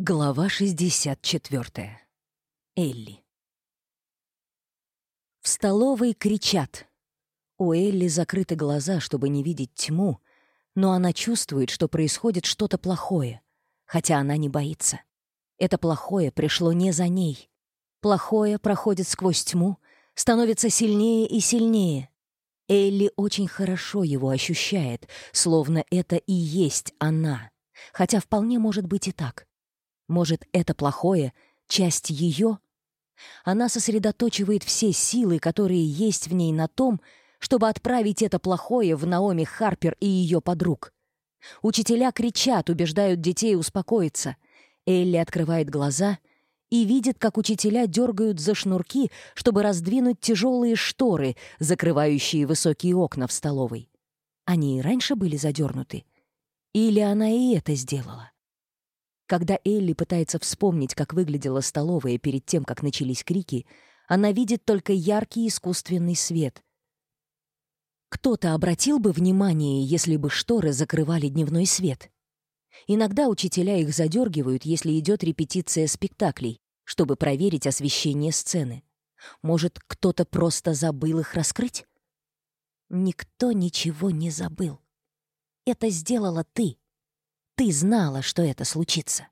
Глава 64. Элли. В столовой кричат. У Элли закрыты глаза, чтобы не видеть тьму, но она чувствует, что происходит что-то плохое, хотя она не боится. Это плохое пришло не за ней. Плохое проходит сквозь тьму, становится сильнее и сильнее. Элли очень хорошо его ощущает, словно это и есть она, хотя вполне может быть и так. Может, это плохое — часть ее? Она сосредоточивает все силы, которые есть в ней на том, чтобы отправить это плохое в Наоми Харпер и ее подруг. Учителя кричат, убеждают детей успокоиться. Элли открывает глаза и видит, как учителя дергают за шнурки, чтобы раздвинуть тяжелые шторы, закрывающие высокие окна в столовой. Они и раньше были задернуты. Или она и это сделала? Когда Элли пытается вспомнить, как выглядела столовая перед тем, как начались крики, она видит только яркий искусственный свет. Кто-то обратил бы внимание, если бы шторы закрывали дневной свет. Иногда учителя их задергивают, если идет репетиция спектаклей, чтобы проверить освещение сцены. Может, кто-то просто забыл их раскрыть? Никто ничего не забыл. Это сделала ты ты знала, что это случится.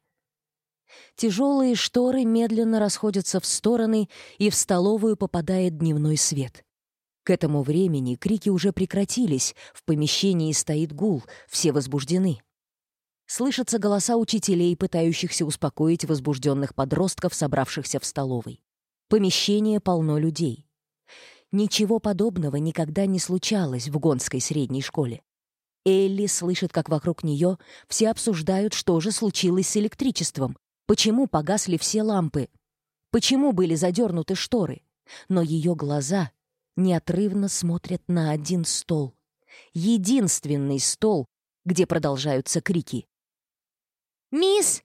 Тяжелые шторы медленно расходятся в стороны, и в столовую попадает дневной свет. К этому времени крики уже прекратились, в помещении стоит гул, все возбуждены. Слышатся голоса учителей, пытающихся успокоить возбужденных подростков, собравшихся в столовой. Помещение полно людей. Ничего подобного никогда не случалось в гонской средней школе. Элли слышит, как вокруг нее все обсуждают, что же случилось с электричеством, почему погасли все лампы, почему были задернуты шторы. Но ее глаза неотрывно смотрят на один стол. Единственный стол, где продолжаются крики. «Мисс!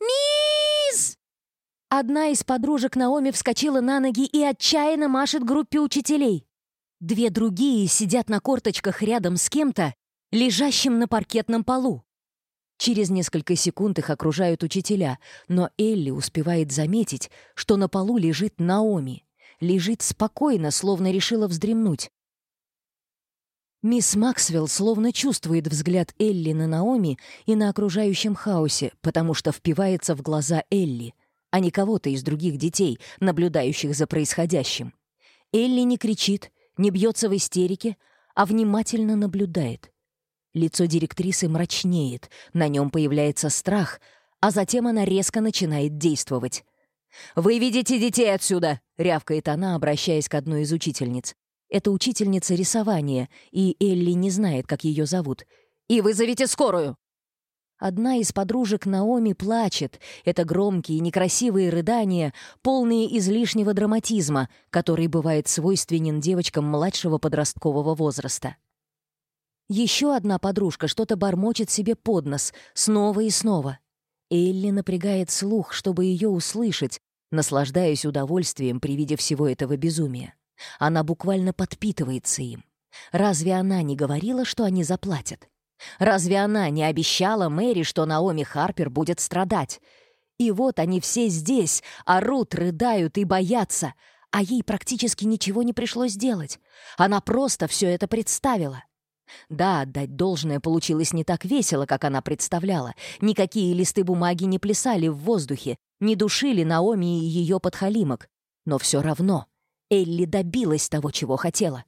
Мисс!» Одна из подружек Наоми вскочила на ноги и отчаянно машет группе учителей. Две другие сидят на корточках рядом с кем-то лежащим на паркетном полу. Через несколько секунд их окружают учителя, но Элли успевает заметить, что на полу лежит Наоми. Лежит спокойно, словно решила вздремнуть. Мисс Максвелл словно чувствует взгляд Элли на Наоми и на окружающем хаосе, потому что впивается в глаза Элли, а не кого-то из других детей, наблюдающих за происходящим. Элли не кричит, не бьется в истерике, а внимательно наблюдает. Лицо директрисы мрачнеет, на нем появляется страх, а затем она резко начинает действовать. «Выведите детей отсюда!» — рявкает она, обращаясь к одной из учительниц. Это учительница рисования, и Элли не знает, как ее зовут. «И вызовите скорую!» Одна из подружек Наоми плачет. Это громкие, некрасивые рыдания, полные излишнего драматизма, который бывает свойственен девочкам младшего подросткового возраста. Еще одна подружка что-то бормочет себе под нос, снова и снова. Элли напрягает слух, чтобы ее услышать, наслаждаясь удовольствием при виде всего этого безумия. Она буквально подпитывается им. Разве она не говорила, что они заплатят? Разве она не обещала Мэри, что Наоми Харпер будет страдать? И вот они все здесь, орут, рыдают и боятся, а ей практически ничего не пришлось делать. Она просто все это представила. Да, отдать должное получилось не так весело, как она представляла. Никакие листы бумаги не плясали в воздухе, не душили Наоми и ее подхалимок. Но все равно Элли добилась того, чего хотела.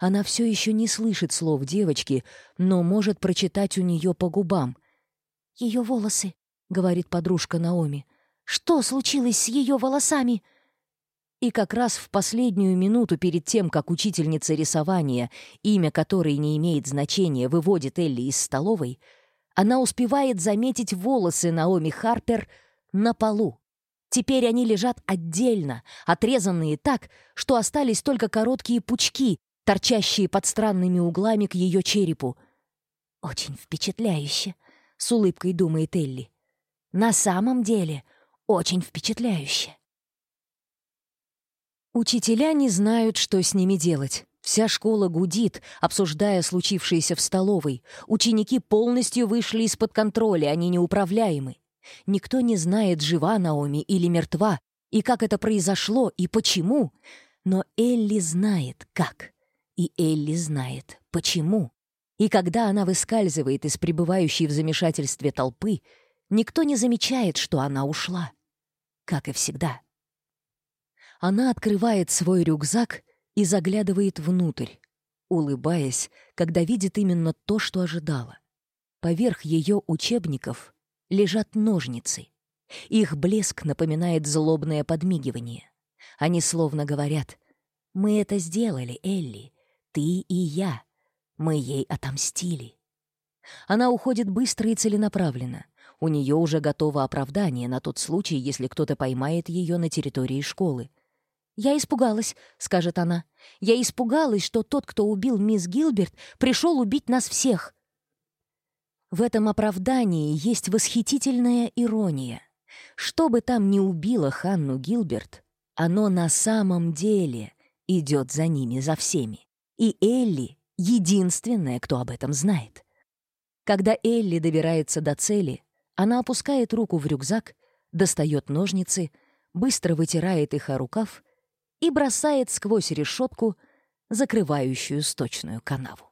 Она все еще не слышит слов девочки, но может прочитать у нее по губам. «Ее волосы», — говорит подружка Наоми. «Что случилось с ее волосами?» И как раз в последнюю минуту перед тем, как учительница рисования, имя которой не имеет значения, выводит Элли из столовой, она успевает заметить волосы Наоми Харпер на полу. Теперь они лежат отдельно, отрезанные так, что остались только короткие пучки, торчащие под странными углами к ее черепу. «Очень впечатляюще», — с улыбкой думает Элли. «На самом деле очень впечатляюще». Учителя не знают, что с ними делать. Вся школа гудит, обсуждая случившееся в столовой. Ученики полностью вышли из-под контроля, они неуправляемы. Никто не знает, жива Наоми или мертва, и как это произошло, и почему. Но Элли знает, как. И Элли знает, почему. И когда она выскальзывает из пребывающей в замешательстве толпы, никто не замечает, что она ушла. Как и всегда. Она открывает свой рюкзак и заглядывает внутрь, улыбаясь, когда видит именно то, что ожидала. Поверх ее учебников лежат ножницы. Их блеск напоминает злобное подмигивание. Они словно говорят «Мы это сделали, Элли, ты и я, мы ей отомстили». Она уходит быстро и целенаправленно. У нее уже готово оправдание на тот случай, если кто-то поймает ее на территории школы. Я испугалась, скажет она. Я испугалась, что тот, кто убил мисс Гилберт, пришел убить нас всех. В этом оправдании есть восхитительная ирония. Что бы там ни убило Ханну Гилберт, оно на самом деле идет за ними, за всеми. И Элли — единственная, кто об этом знает. Когда Элли добирается до цели, она опускает руку в рюкзак, достает ножницы, быстро вытирает их о рукав и бросает сквозь решетку, закрывающую сточную канаву.